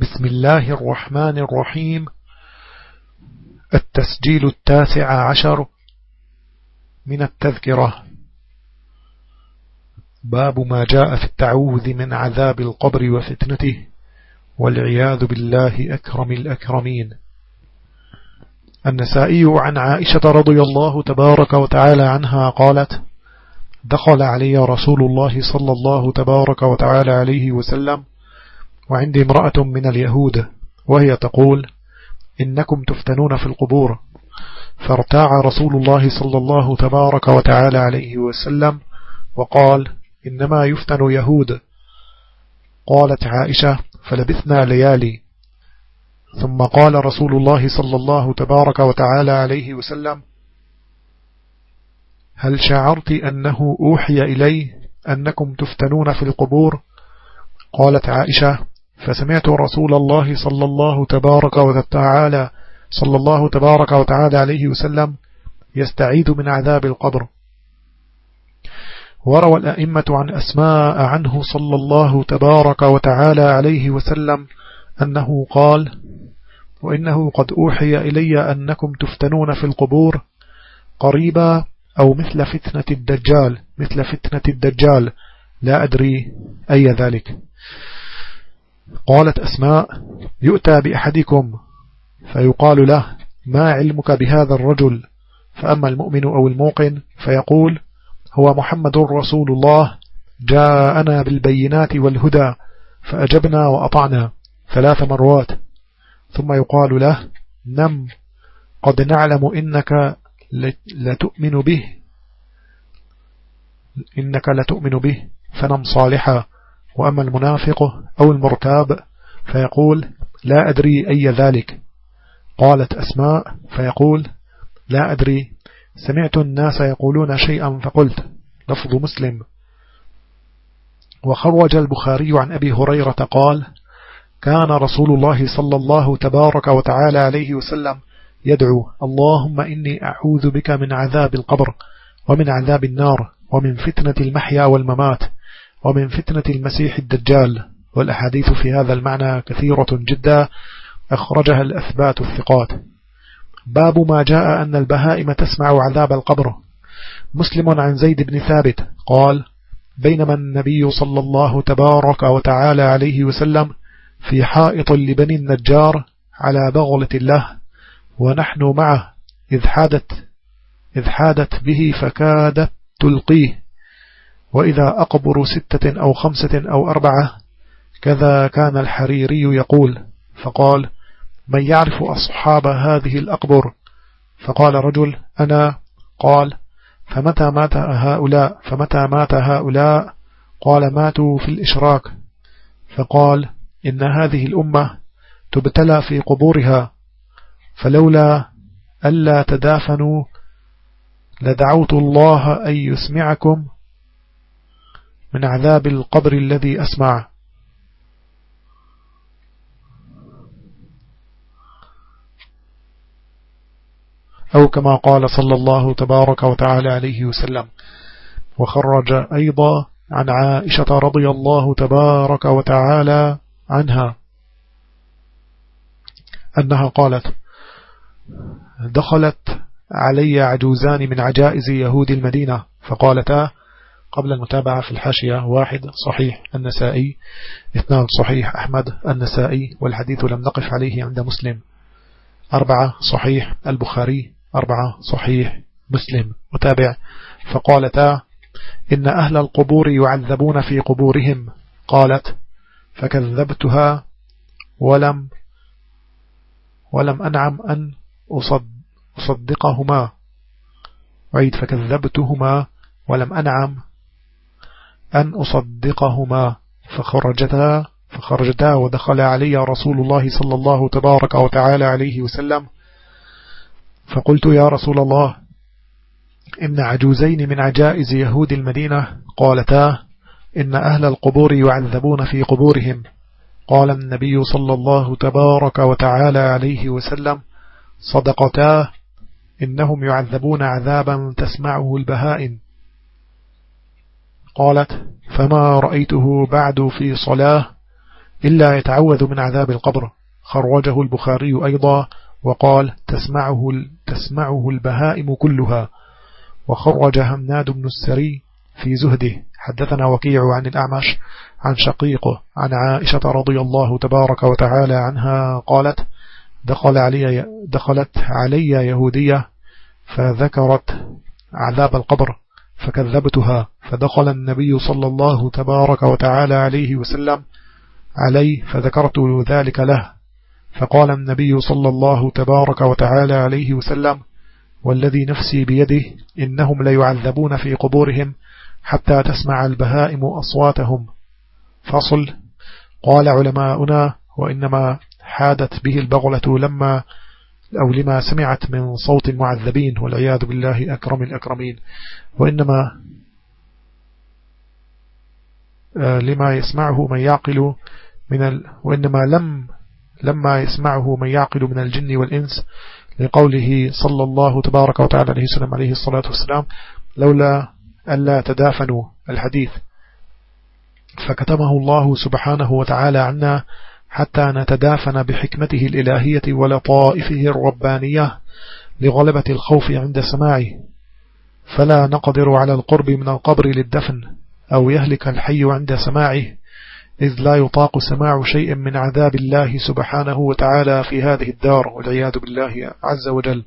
بسم الله الرحمن الرحيم. التسجيل التاسع عشر من التذكرة. باب ما جاء في التعوذ من عذاب القبر وفتنته. والعياذ بالله أكرم الأكرمين. النسائي عن عائشة رضي الله تبارك وتعالى عنها قالت دخل علي رسول الله صلى الله تبارك وتعالى عليه وسلم وعندي امرأة من اليهود وهي تقول إنكم تفتنون في القبور. فارتاع رسول الله صلى الله تبارك وتعالى عليه وسلم وقال إنما يفتن يهود. قالت عائشة فلبثنا ليالي. ثم قال رسول الله صلى الله تبارك وتعالى عليه وسلم هل شعرت أنه أوحي إلي أنكم تفتنون في القبور؟ قالت عائشة فسمعت رسول الله صلى الله تبارك وتعالى صلى الله تبارك وتعالى عليه وسلم يستعيد من عذاب القبر. وروى الأئمة عن أسماء عنه صلى الله تبارك وتعالى عليه وسلم أنه قال وإنه قد أوحي إلي أنكم تفتنون في القبور قريبا أو مثل فتنة الدجال مثل فتنة الدجال. لا أدري أي ذلك. قالت أسماء يؤتى بأحدكم فيقال له ما علمك بهذا الرجل؟ فأما المؤمن أو الموقن فيقول هو محمد رسول الله جاءنا بالبينات والهدى فأجبنا وأطعنا ثلاث مرات. ثم يقال له نم قد نعلم إنك لتؤمن به إنك لتؤمن به فنم صالحا. وأما المنافق أو المرتاب فيقول لا أدري أي ذلك. قالت أسماء فيقول لا أدري. سمعت الناس يقولون شيئا فقلت لفظ مسلم. وخرج البخاري عن أبي هريرة قال كان رسول الله صلى الله تبارك وتعالى عليه وسلم يدعو اللهم إني أعوذ بك من عذاب القبر ومن عذاب النار ومن فتنة المحيا والممات. ومن فتنة المسيح الدجال والأحاديث في هذا المعنى كثيرة جدا أخرجها الأثبات الثقات. باب ما جاء أن البهائم تسمع عذاب القبر. مسلم عن زيد بن ثابت قال بينما النبي صلى الله تبارك وتعالى عليه وسلم في حائط لبني النجار على بغلة الله ونحن معه إذ حادت, إذ حادت به فكادت تلقيه. وإذا أقبر ستة أو خمسة أو أربعة كذا كان الحريري يقول فقال من يعرف أصحاب هذه الأقبر؟ فقال رجل أنا. قال فمتى مات هؤلاء؟ فمتى مات هؤلاء؟ قال ماتوا في الإشراك. فقال إن هذه الأمة تبتلى في قبورها فلولا ألا تدافنوا لدعوت الله أن يسمعكم من عذاب القبر الذي أسمع أو كما قال صلى الله تبارك وتعالى عليه وسلم وخرج أيضا عن عائشة رضي الله تبارك وتعالى عنها أنها قالت دخلت علي عجوزان من عجائز يهود المدينة. فقالتا قبل المتابعة في الحاشية واحد صحيح النسائي اثنان صحيح أحمد النسائي والحديث لم نقف عليه عند مسلم. أربعة صحيح البخاري أربعة صحيح مسلم. متابع. فقالتا إن أهل القبور يعذبون في قبورهم. قالت فكذبتها ولم ولم أنعم أن أصدقهما. عيد فكذبتهما ولم أنعم أن أصدقهما فخرجتا فخرجتا ودخل علي رسول الله صلى الله تبارك وتعالى عليه وسلم. فقلت يا رسول الله إن عجوزين من عجائز يهود المدينة قالتا إن أهل القبور يعذبون في قبورهم. قال النبي صلى الله تبارك وتعالى عليه وسلم صدقتا إنهم يعذبون عذابا تسمعه البهائم. قالت فما رأيته بعد في صلاة إلا يتعوذ من عذاب القبر. خرجه البخاري أيضا وقال تسمعه, تسمعه البهائم كلها. وخرج همناد بن السري في زهده. حدثنا وكيع عن الأعمش عن شقيقه عن عائشة رضي الله تبارك وتعالى عنها قالت دخل علي دخلت علي يهودية فذكرت عذاب القبر. فكذبتها فدخل النبي صلى الله تبارك وتعالى عليه وسلم علي فذكرت ذلك له. فقال النبي صلى الله تبارك وتعالى عليه وسلم والذي نفسي بيده إنهم ليعذبون في قبورهم حتى تسمع البهائم أصواتهم. فصل. قال علماؤنا وإنما حادت به البغلة لما أو لما سمعت من صوت المعذبين والعياذ بالله أكرم الأكرمين وإنما آه، لما يسمعه من يعقل من ال وإنما لم لما يسمعه من يعقل من الجن والإنس لقوله صلى الله تبارك وتعالى عليه وسلم عليه الصلاة والسلام لولا ألا تدافنوا الحديث. فكتمه الله سبحانه وتعالى عنا حتى نتدافن بحكمته الإلهية ولطائفه الربانية لغلبة الخوف عند سماعه. فلا نقدر على القرب من القبر للدفن أو يهلك الحي عند سماعه إذ لا يطاق سماع شيء من عذاب الله سبحانه وتعالى في هذه الدار. والعياذ بالله عز وجل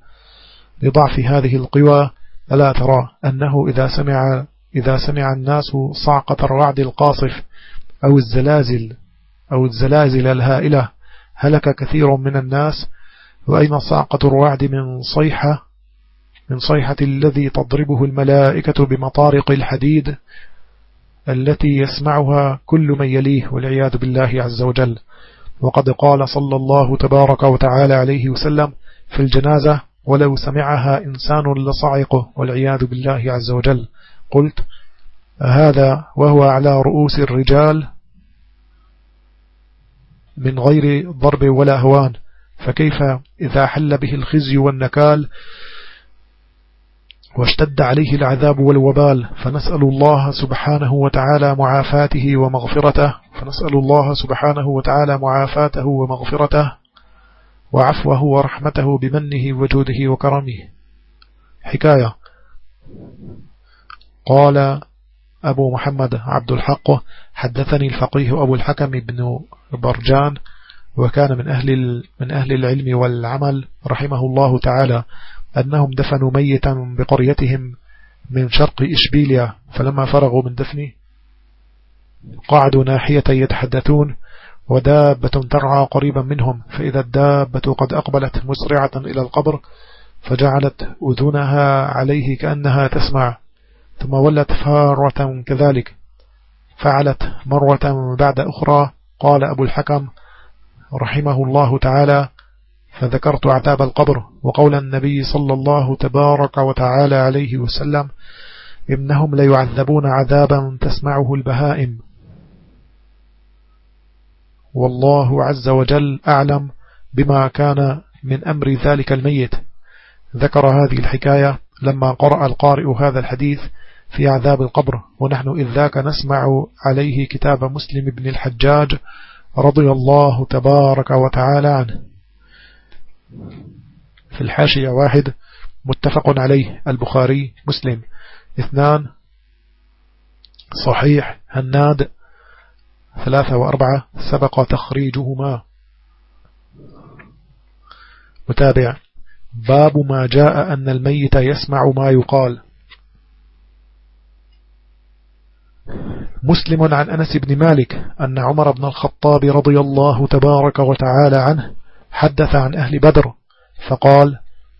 لضعف هذه القوى. ألا ترى أنه إذا سمع, إذا سمع الناس صعقة الرعد القاصف أو الزلازل أو الزلازل الهائلة هلك كثير من الناس وأين صعقة الرعد من صيحة من صيحة الذي تضربه الملائكة بمطارق الحديد التي يسمعها كل من يليه والعياذ بالله عز وجل. وقد قال صلى الله تبارك وتعالى عليه وسلم في الجنازة ولو سمعها إنسان لصعقه والعياذ بالله عز وجل قلت هذا وهو على رؤوس الرجال من غير ضرب ولا هوان. فكيف إذا حل به الخزي والنكال واشتد عليه العذاب والوبال؟ فنسأل الله سبحانه وتعالى معافاته ومغفرته. فنسأل الله سبحانه وتعالى معافاته ومغفرته. وعفوه ورحمته بمنه وجوده وكرمه. حكاية. قال أبو محمد عبد الحق حدثني الفقيه أبو الحكم بن برجان وكان من أهل, من أهل العلم والعمل رحمه الله تعالى أنهم دفنوا ميتا بقريتهم من شرق إشبيليا فلما فرغوا من دفنه قعدوا ناحية يتحدثون ودابة ترعى قريبا منهم فإذا الدابة قد أقبلت مسرعة إلى القبر فجعلت أذنها عليه كأنها تسمع. ثم ولت فارة كذلك. فعلت مرة بعد أخرى. قال أبو الحكم رحمه الله تعالى فذكرت عذاب القبر وقول النبي صلى الله تبارك وتعالى عليه وسلم إنهم ليعذبون عذابا تسمعه البهائم. والله عز وجل أعلم بما كان من أمر ذلك الميت. ذكر هذه الحكاية لما قرأ القارئ هذا الحديث في عذاب القبر. ونحن إذ ذاك نسمع عليه كتاب مسلم بن الحجاج رضي الله تبارك وتعالى عنه. في الحاشية واحد متفق عليه البخاري مسلم. اثنان صحيح هناد. ثلاثة وأربعة سبق تخريجهما. متابع. باب ما جاء أن الميت يسمع ما يقال. مسلم عن أنس بن مالك أن عمر بن الخطاب رضي الله تبارك وتعالى عنه حدث عن أهل بدر فقال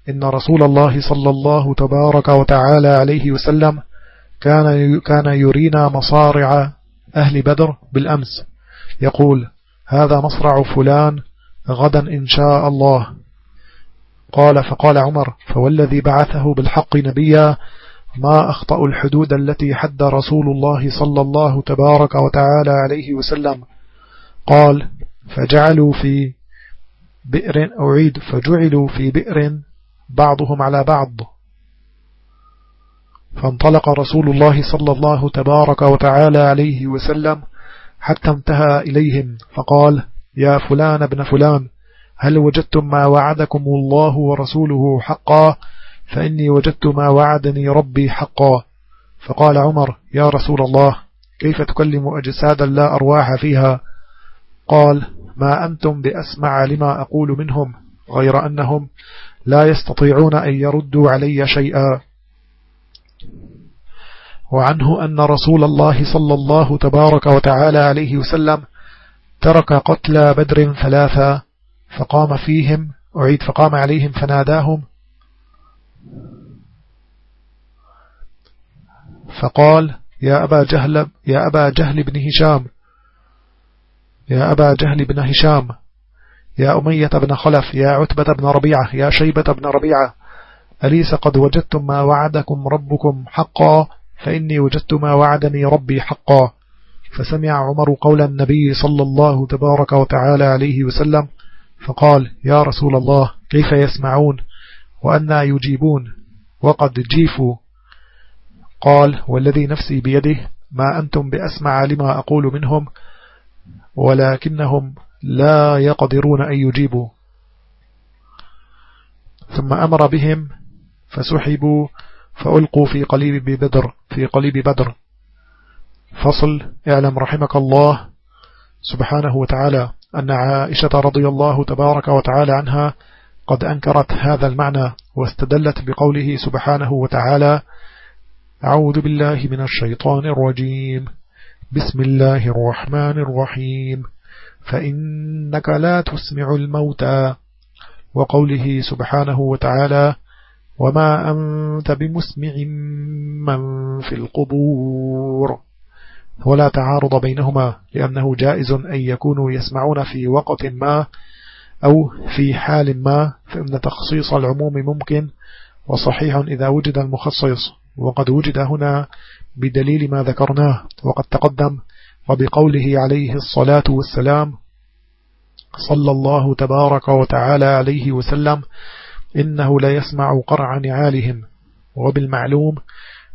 إن رسول الله صلى الله تبارك وتعالى عليه وسلم كان كان يرينا مصارع أهل بدر بالأمس. يقول هذا مصرع فلان غدا إن شاء الله. قال فقال عمر فوالذي بعثه بالحق نبيا ما أخطأ الحدود التي حد رسول الله صلى الله تبارك وتعالى عليه وسلم. قال فجعلوا في بئر أعيد فجعلوا في بئر بعضهم على بعض. فانطلق رسول الله صلى الله تبارك وتعالى عليه وسلم حتى انتهى إليهم. فقال يا فلان ابن فلان هل وجدتم ما وعدكم الله ورسوله حقا؟ فإني وجدت ما وعدني ربي حقا. فقال عمر يا رسول الله كيف تكلم أجسادا لا أرواح فيها؟ قال ما أنتم بأسمع لما أقول منهم غير أنهم لا يستطيعون أن يردوا علي شيئا. وعنه أن رسول الله صلى الله تبارك وتعالى عليه وسلم ترك قتلى بدر ثلاثة فقام فيهم أعيد فقام عليهم فناداهم فقال يا أبا جهل يا أبا جهل بن هشام يا أبا جهل بن هشام يا أمية بن خلف يا عتبة بن ربيعة يا شيبة بن ربيعة أليس قد وجدتم ما وعدكم ربكم حقا؟ فإني وجدت ما وعدني ربي حقا. فسمع عمر قول النبي صلى الله تبارك وتعالى عليه وسلم فقال يا رسول الله كيف يسمعون؟ وأنا يجيبون. وقد جيفوا. قال والذي نفسي بيده ما أنتم بأسمع لما أقول منهم ولكنهم لا يقدرون أن يجيبوا. ثم أمر بهم فسحبوا فألقوا في قليب بدر في قليب بدر. فصل اعلم رحمك الله سبحانه وتعالى أن عائشة رضي الله تبارك وتعالى عنها قد أنكرت هذا المعنى واستدلت بقوله سبحانه وتعالى أعوذ بالله من الشيطان الرجيم. بسم الله الرحمن الرحيم. فإنك لا تسمع الموتى. وقوله سبحانه وتعالى وما أنت بمسمع من في القبور. ولا تعارض بينهما لأنه جائز أن يكونوا يسمعون في وقت ما أو في حال ما فإن تخصيص العموم ممكن وصحيح إذا وجد المخصص. وقد وجد هنا بدليل ما ذكرناه. وقد تقدم وبقوله عليه الصلاة والسلام صلى الله تبارك وتعالى عليه وسلم إنه لا يسمع قرع نعالهم. وبالمعلوم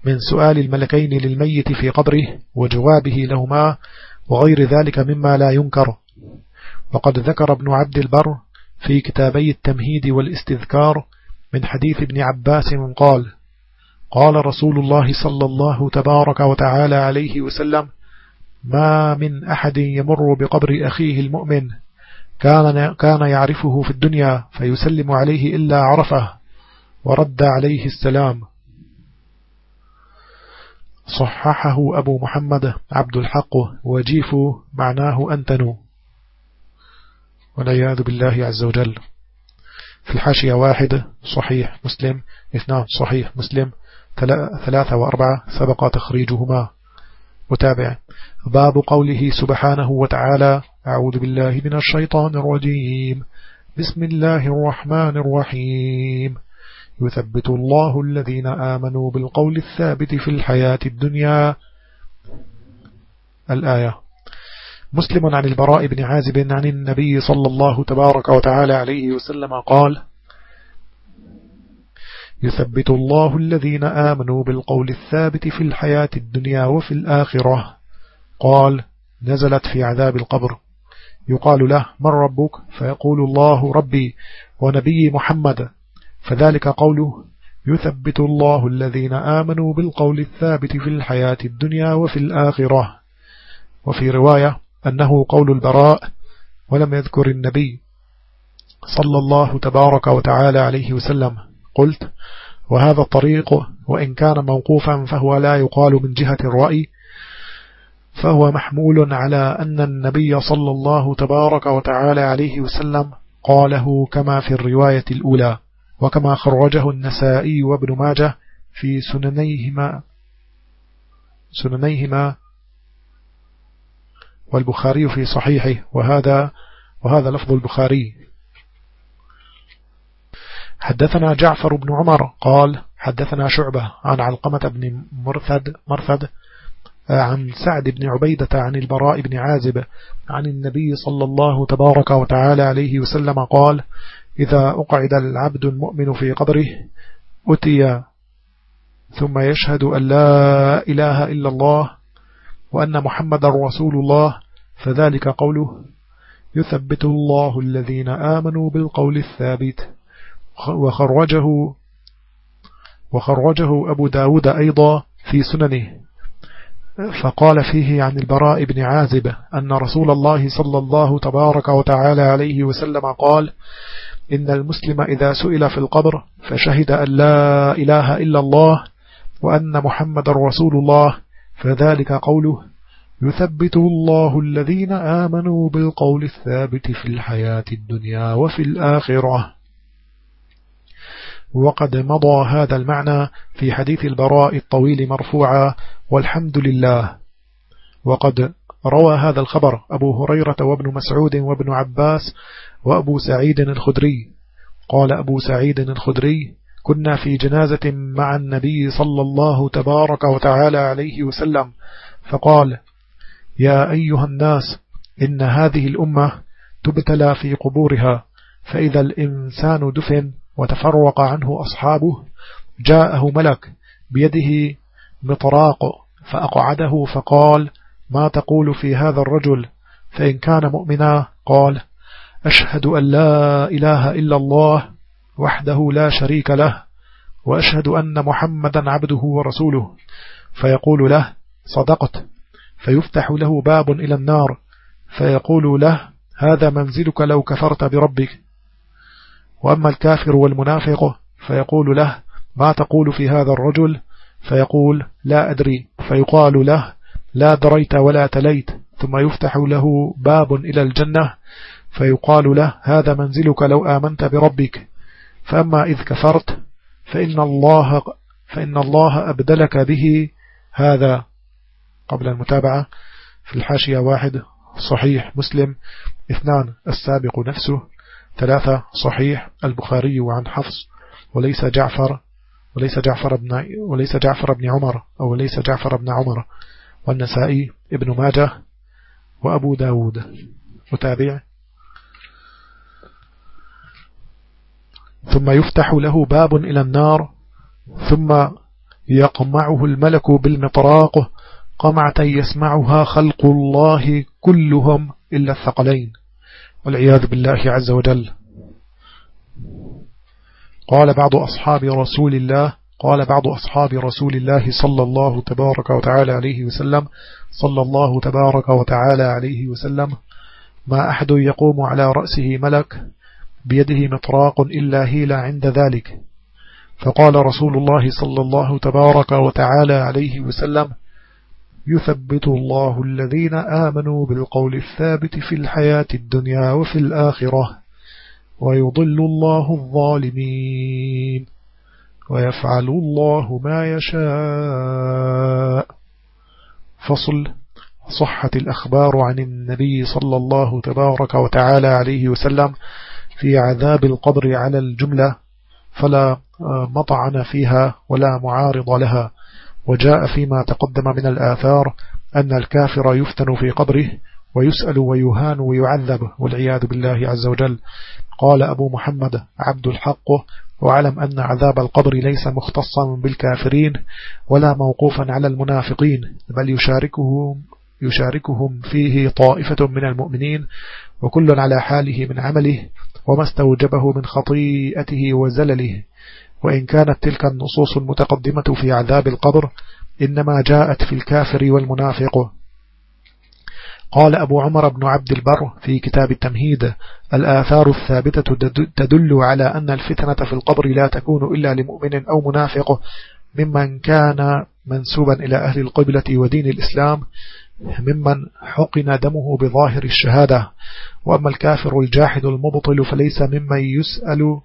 من سؤال الملكين للميت في قبره وجوابه لهما وغير ذلك مما لا ينكر. وقد ذكر ابن عبد البر في كتابي التمهيد والاستذكار من حديث ابن عباس قال قال رسول الله صلى الله تبارك وتعالى عليه وسلم ما من أحد يمر بقبر أخيه المؤمن كان كان يعرفه في الدنيا فيسلم عليه إلا عرفه ورد عليه السلام صححه أبو محمد عبد الحق وجيف معناه أنتنو. والعياذ بالله عز وجل. في الحاشية واحد صحيح مسلم. اثنان صحيح مسلم. ثلاثة وأربعة سبق تخريجهما. متابع باب قوله سبحانه وتعالى أعوذ بالله من الشيطان الرجيم. بسم الله الرحمن الرحيم. يثبت الله الذين آمنوا بالقول الثابت في الحياة الدنيا. الآية مسلم عن البراء بن عازب عن النبي صلى الله تبارك وتعالى عليه وسلم قال يثبت الله الذين آمنوا بالقول الثابت في الحياة الدنيا وفي الآخرة. قال نزلت في عذاب القبر. يقال له من ربك؟ فيقول الله ربي ونبي محمد. فذلك قوله يثبت الله الذين آمنوا بالقول الثابت في الحياة الدنيا وفي الآخرة. وفي رواية أنه قول البراء ولم يذكر النبي صلى الله تبارك وتعالى عليه وسلم. قلت وهذا الطريق وإن كان موقوفا فهو لا يقال من جهة الرأي فهو محمول على أن النبي صلى الله تبارك وتعالى عليه وسلم قاله كما في الرواية الأولى وكما خرجه النسائي وابن ماجه في سننيهما سننيهما والبخاري في صحيحه وهذا وهذا لفظ البخاري. حدثنا جعفر بن عمر قال حدثنا شعبة عن علقمة بن مرثد, مرثد عن سعد بن عبيدة عن البراء بن عازب عن النبي صلى الله تبارك وتعالى عليه وسلم قال إذا أقعد العبد المؤمن في قبره أتي ثم يشهد أن لا إله إلا الله وأن محمد رسول الله فذلك قوله يثبت الله الذين آمنوا بالقول الثابت. وخرجه وخرجه أبو داود أيضا في سننه. فقال فيه عن البراء بن عازب أن رسول الله صلى الله تبارك وتعالى عليه وسلم قال إن المسلم إذا سئل في القبر فشهد أن لا إله إلا الله وأن محمد رسول الله فذلك قوله يثبت الله الذين آمنوا بالقول الثابت في الحياة الدنيا وفي الآخرة. وقد مضى هذا المعنى في حديث البراء الطويل مرفوعا والحمد لله. وقد روى هذا الخبر أبو هريرة وابن مسعود وابن عباس وأبو سعيد الخدري. قال أبو سعيد الخدري كنا في جنازة مع النبي صلى الله تبارك وتعالى عليه وسلم فقال يا أيها الناس إن هذه الأمة تبتلى في قبورها فإذا الإنسان دفن وتفرق عنه أصحابه جاءه ملك بيده مطراق فأقعده فقال ما تقول في هذا الرجل؟ فإن كان مؤمنا قال أشهد أن لا إله إلا الله وحده لا شريك له وأشهد أن محمدا عبده ورسوله. فيقول له صدقت. فيفتح له باب إلى النار. فيقول له هذا منزلك لو كفرت بربك. وأما الكافر والمنافق فيقول له ما تقول في هذا الرجل؟ فيقول لا أدري. فيقال له لا دريت ولا تليت. ثم يفتح له باب إلى الجنة. فيقال له هذا منزلك لو آمنت بربك. فأما إذ كفرت فإن الله, فإن الله أبدلك به هذا. قبل المتابعة في الحاشية واحد صحيح مسلم. اثنان السابق نفسه. ثلاثة صحيح البخاري عن حفص. وليس جعفر وليس جعفر بن وليس جعفر بن عمر أو ليس جعفر بن عمر. والنسائي ابن ماجه وأبو داود. متابع؟ ثم يفتح له باب إلى النار ثم يقمعه الملك بالمطراق قمعة يسمعها خلق الله كلهم إلا الثقلين. والعياذ بالله عز وجل. قال بعض أصحاب رسول الله قال بعض أصحاب رسول الله صلى الله تبارك وتعالى عليه وسلم صلى الله تبارك وتعالى عليه وسلم ما أحد يقوم على رأسه ملك بيده مطراق إلا هيل عند ذلك. فقال رسول الله صلى الله تبارك وتعالى عليه وسلم يثبت الله الذين آمنوا بالقول الثابت في الحياة الدنيا وفي الآخرة ويضل الله الظالمين ويفعل الله ما يشاء. فصل صحت الأخبار عن النبي صلى الله تبارك وتعالى عليه وسلم في عذاب القبر على الجملة فلا مطعن فيها ولا معارض لها. وجاء فيما تقدم من الآثار أن الكافر يفتن في قبره ويسأل ويهان ويعذب والعياذ بالله عز وجل. قال أبو محمد عبد الحق وعلم أن عذاب القبر ليس مختصا بالكافرين ولا موقوفا على المنافقين بل يشاركهم يشاركهم فيه طائفة من المؤمنين وكل على حاله من عمله وما استوجبه من خطيئته وزلله. وإن كانت تلك النصوص المتقدمة في عذاب القبر إنما جاءت في الكافر والمنافق. قال أبو عمر بن عبد البر في كتاب التمهيد الآثار الثابتة تدل على أن الفتنة في القبر لا تكون إلا لمؤمن أو منافق ممن كان منسوبا إلى أهل القبلة ودين الإسلام. ممن حقن دمه بظاهر الشهادة. وأما الكافر الجاحد المبطل فليس ممن يسأل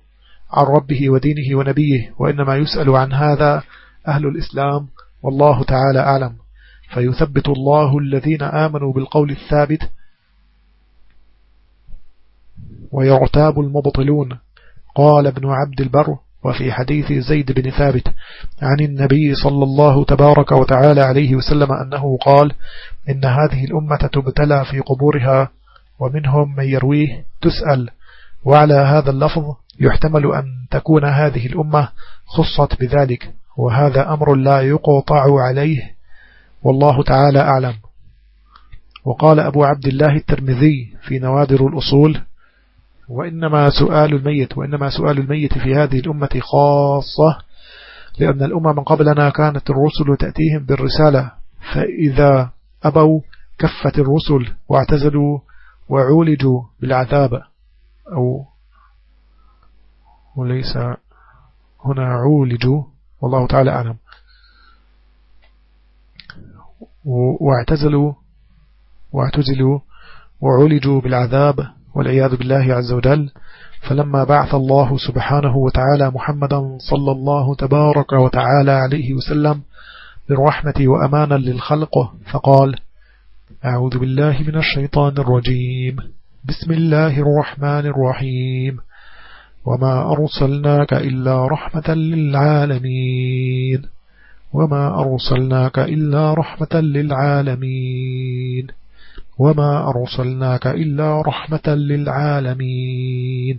عن ربه ودينه ونبيه وإنما يسأل عن هذا أهل الإسلام والله تعالى أعلم. فيثبت الله الذين آمنوا بالقول الثابت ويعتاب المبطلون. قال ابن عبد البر وفي حديث زيد بن ثابت عن النبي صلى الله تبارك وتعالى عليه وسلم أنه قال إن هذه الأمة تبتلى في قبورها ومنهم من يرويه تسأل وعلى هذا اللفظ يحتمل أن تكون هذه الأمة خصت بذلك وهذا أمر لا يقطع عليه والله تعالى أعلم. وقال أبو عبد الله الترمذي في نوادر الأصول وإنما سؤال الميت وإنما سؤال الميت في هذه الأمة خاصة لأن الأمة من قبلنا كانت الرسل تأتيهم بالرسالة فإذا أبوا كفت الرسل واعتزلوا وعولجوا بالعذاب. أو وليس هنا عولجوا والله تعالى أعلم. واعتزلوا واعتزلوا وعولجوا بالعذاب. والعياذ بالله عز وجل. فلما بعث الله سبحانه وتعالى محمدا صلى الله تبارك وتعالى عليه وسلم بالرحمة وأمانا للخلق فقال أعوذ بالله من الشيطان الرجيم. بسم الله الرحمن الرحيم. وما أرسلناك إلا رحمة للعالمين. وما أرسلناك إلا رحمة للعالمين. وما أرسلناك إلا رحمة للعالمين.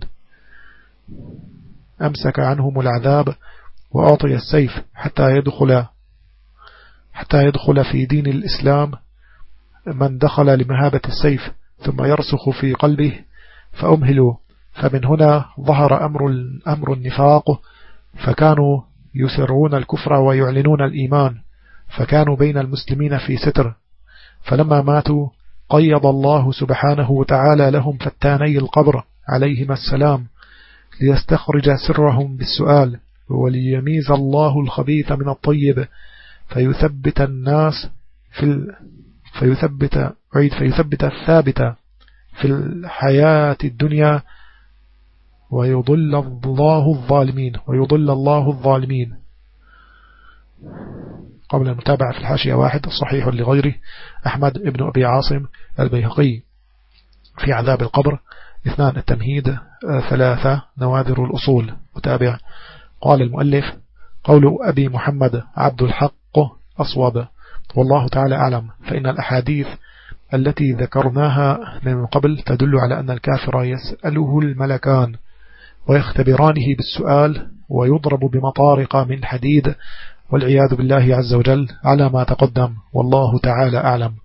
أمسك عنهم العذاب وأعطي السيف حتى يدخل حتى يدخل في دين الإسلام من دخل لمهابة السيف ثم يرسخ في قلبه فأمهلوا. فمن هنا ظهر أمر, أمر النفاق فكانوا يسرون الكفر ويعلنون الإيمان فكانوا بين المسلمين في ستر. فلما ماتوا قيض الله سبحانه وتعالى لهم فتاني القبر عليهما السلام ليستخرج سرهم بالسؤال وليميز الله الخبيث من الطيب فيثبت الناس في ال... فيثبت عيد فيثبت الثابت في الحياة الدنيا ويضل الله الظالمين ويضل الله الظالمين. قبل المتابعة في الحاشية واحد صحيح لغيره أحمد ابن أبي عاصم البيهقي. في عذاب القبر. اثنان التمهيد. ثلاثة نوادر الأصول. متابع. قال المؤلف قول أبي محمد عبد الحق أصوب. والله تعالى أعلم. فإن الأحاديث التي ذكرناها من قبل تدل على أن الكافر يسأله الملكان ويختبرانه بالسؤال ويضرب بمطارق من حديد والعياذ بالله عز وجل على ما تقدم والله تعالى أعلم.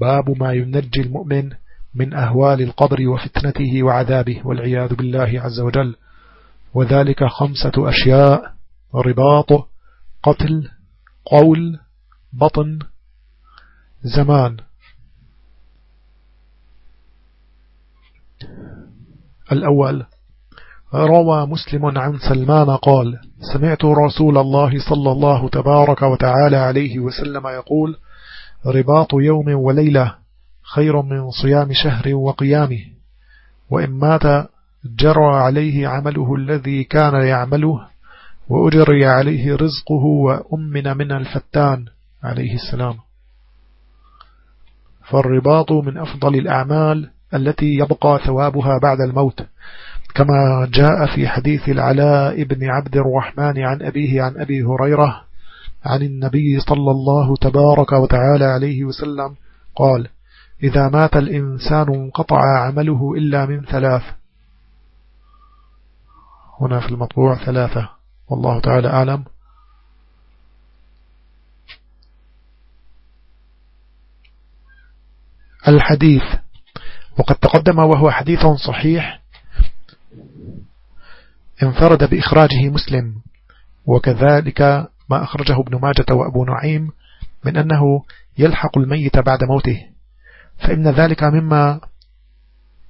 باب ما ينجي المؤمن من أهوال القبر وفتنته وعذابه والعياذ بالله عز وجل. وذلك خمسة أشياء رباط قتل قول بطن زمان. الأول روى مسلم عن سلمان قال سمعت رسول الله صلى الله تبارك وتعالى عليه وسلم يقول رباط يوم وليلة خير من صيام شهر وقيامه وإن مات جرى عليه عمله الذي كان يعمله وأجري عليه رزقه وأمن من الفتان. عليه السلام. فالرباط من أفضل الأعمال التي يبقى ثوابها بعد الموت. كما جاء في حديث العلاء بن عبد الرحمن عن أبيه عن أبي هريرة عن النبي صلى الله تبارك وتعالى عليه وسلم قال إذا مات الإنسان انقطع عمله إلا من ثلاث. هنا في المطبوع ثلاثة والله تعالى أعلم. الحديث وقد تقدم وهو حديث صحيح انفرد بإخراجه مسلم وكذلك ما أخرجه ابن ماجة وأبو نعيم من أنه يلحق الميت بعد موته. فإن ذلك مما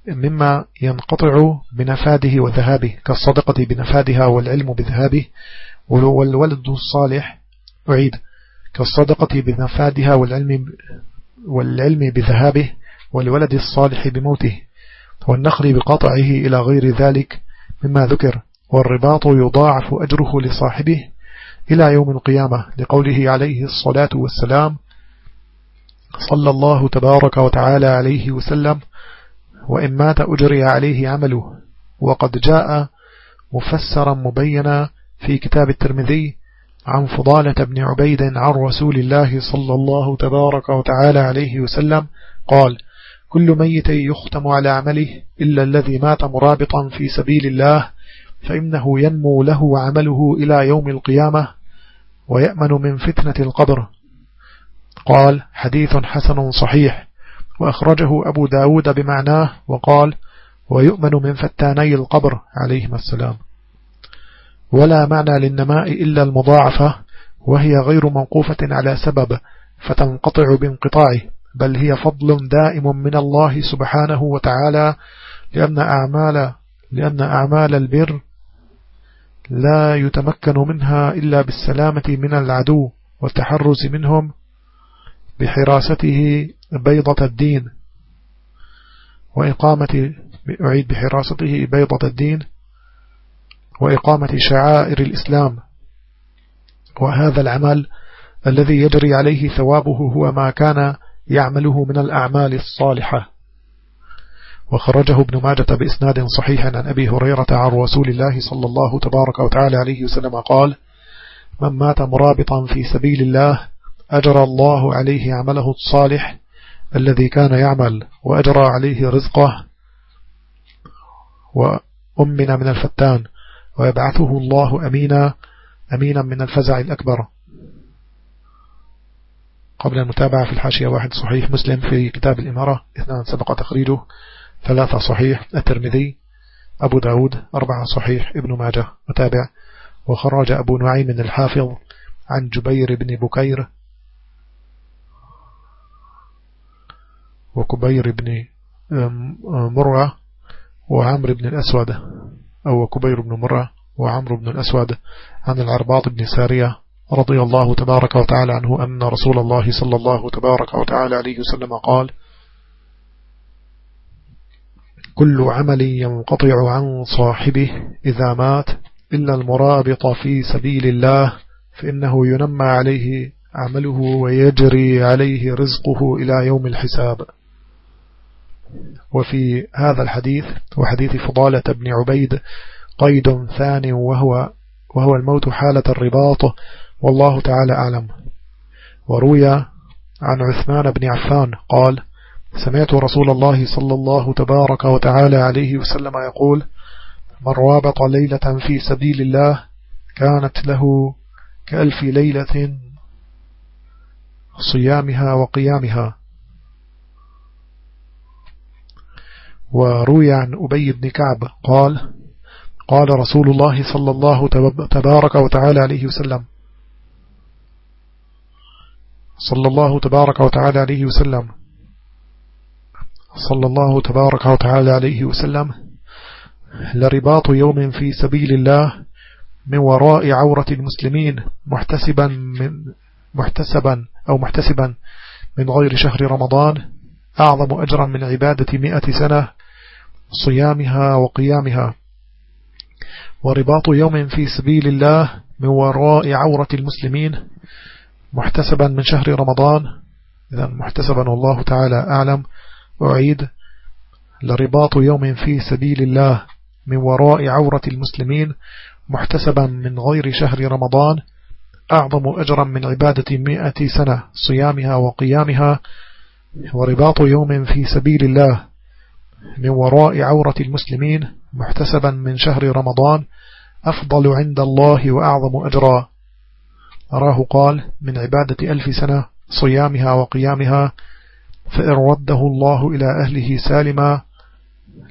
مما ينقطع بنفاده وذهابه كالصدقة بنفادها والعلم بذهابه والولد الصالح أعيد كالصدقة بنفادها والعلم والعلم بذهابه والولد الصالح بموته والنخل بقطعه إلى غير ذلك مما ذكر. والرباط يضاعف أجره لصاحبه إلى يوم القيامة لقوله عليه الصلاة والسلام صلى الله تبارك وتعالى عليه وسلم وإن مات أجري عليه عمله وقد جاء مفسرا مبينا في كتاب الترمذي عن فضالة بن عبيد عن رسول الله صلى الله تبارك وتعالى عليه وسلم قال كل ميت يختم على عمله إلا الذي مات مرابطا في سبيل الله فإنه ينمو له عمله إلى يوم القيامة ويأمن من فتنة القبر. قال حديث حسن صحيح. وأخرجه أبو داود بمعناه وقال ويؤمن من فتاني القبر. عليهما السلام. ولا معنى للنماء إلا المضاعفة وهي غير موقوفة على سبب فتنقطع بانقطاعه بل هي فضل دائم من الله سبحانه وتعالى لأن أعمال, لأن أعمال البر لا يتمكن منها إلا بالسلامة من العدو والتحرز منهم بحراسته بيضة الدين. وإقامة أعيد بحراسته بيضة الدين. وإقامة شعائر الإسلام. وهذا العمل الذي يجري عليه ثوابه هو ما كان يعمله من الأعمال الصالحة. وخرجه ابن ماجة بإسناد صحيح عن أبي هريرة عن رسول الله صلى الله تبارك وتعالى عليه وسلم قال من مات مرابطا في سبيل الله أجرى الله عليه عمله الصالح الذي كان يعمل وأجرى عليه رزقه وأمن من الفتان ويبعثه الله أمينا أمينا من الفزع الأكبر. قبل المتابعة في الحاشية واحد صحيح مسلم في كتاب الإمارة اثنان سبق تخريجه. ثلاثة صحيح الترمذي أبو داود أربعة صحيح ابن ماجه متابع. وخرج أبو نعيم الحافظ عن جبير بن بكير. وكبير بن مرة. وعمر بن الأسود. أو كبير بن مرة وعمر بن الأسود عن العرباط بن سارية رضي الله تبارك وتعالى عنه أن رسول الله صلى الله تبارك وتعالى عليه وسلم قال كل عمل ينقطع عن صاحبه إذا مات. إلا المرابط في سبيل الله فإنه ينمى عليه عمله ويجري عليه رزقه إلى يوم الحساب. وفي هذا الحديث وحديث فضالة بن عبيد قيد ثاني وهو وهو الموت حالة الرباط والله تعالى أعلم. وروي عن عثمان بن عفان قال سمعت رسول الله صلى الله تبارك وتعالى عليه وسلم يقول من رابط ليلة في سبيل الله كانت له كألف ليلة صيامها وقيامها. وروي عن أبي بن كعب قال قال رسول الله صلى الله تبارك وتعالى عليه وسلم. صلى الله تبارك وتعالى عليه وسلم. صلى الله تبارك وتعالى عليه وسلم لرباط يوم في سبيل الله من وراء عورة المسلمين محتسبا من محتسبا أو محتسبا من غير شهر رمضان أعظم أجرا من عبادة مئة سنة صيامها وقيامها. ورباط يوم في سبيل الله من وراء عورة المسلمين محتسبا من شهر رمضان. إذا محتسبا والله تعالى أعلم. أعيد لرباط يوم في سبيل الله من وراء عورة المسلمين محتسبا من غير شهر رمضان أعظم أجرا من عبادة مئة سنة صيامها وقيامها ورباط يوم في سبيل الله من وراء عورة المسلمين محتسبا من شهر رمضان أفضل عند الله وأعظم أجرا. أراه قال من عبادة ألف سنة صيامها وقيامها فإن رده الله إلى أهله سالما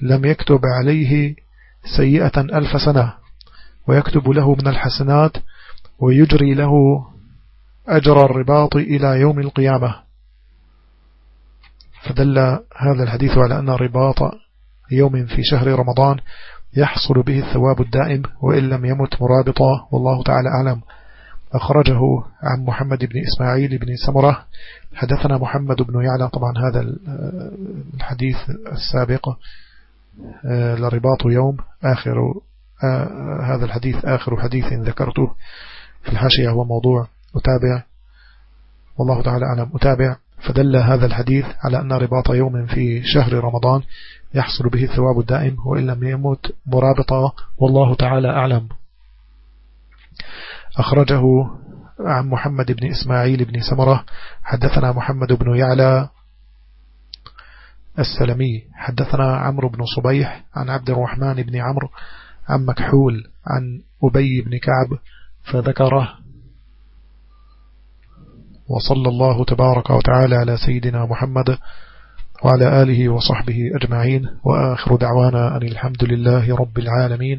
لم يكتب عليه سيئة ألف سنة ويكتب له من الحسنات ويجري له أجر الرباط إلى يوم القيامة. فدل هذا الحديث على أن رباط يوم في شهر رمضان يحصل به الثواب الدائم وإن لم يمت مرابطا والله تعالى أعلم. أخرجه عن محمد بن إسماعيل بن سمرة. حدثنا محمد بن يعلى. طبعا هذا الحديث السابق آه، لرباط يوم. آخر آه، هذا الحديث آخر حديث ذكرته في الحاشية هو موضوع أتابع والله تعالى أعلم. أتابع فدل هذا الحديث على أن رباط يوم في شهر رمضان يحصل به الثواب الدائم وإن لم يموت مرابطا والله تعالى أعلم. أخرجه عن محمد بن إسماعيل بن سمرة. حدثنا محمد بن يعلى السلمي. حدثنا عمرو بن صبيح عن عبد الرحمن بن عمرو عن مكحول عن أبي بن كعب فذكره. وصلى الله تبارك وتعالى على سيدنا محمد وعلى آله وصحبه أجمعين. وآخر دعوانا أن الحمد لله رب العالمين.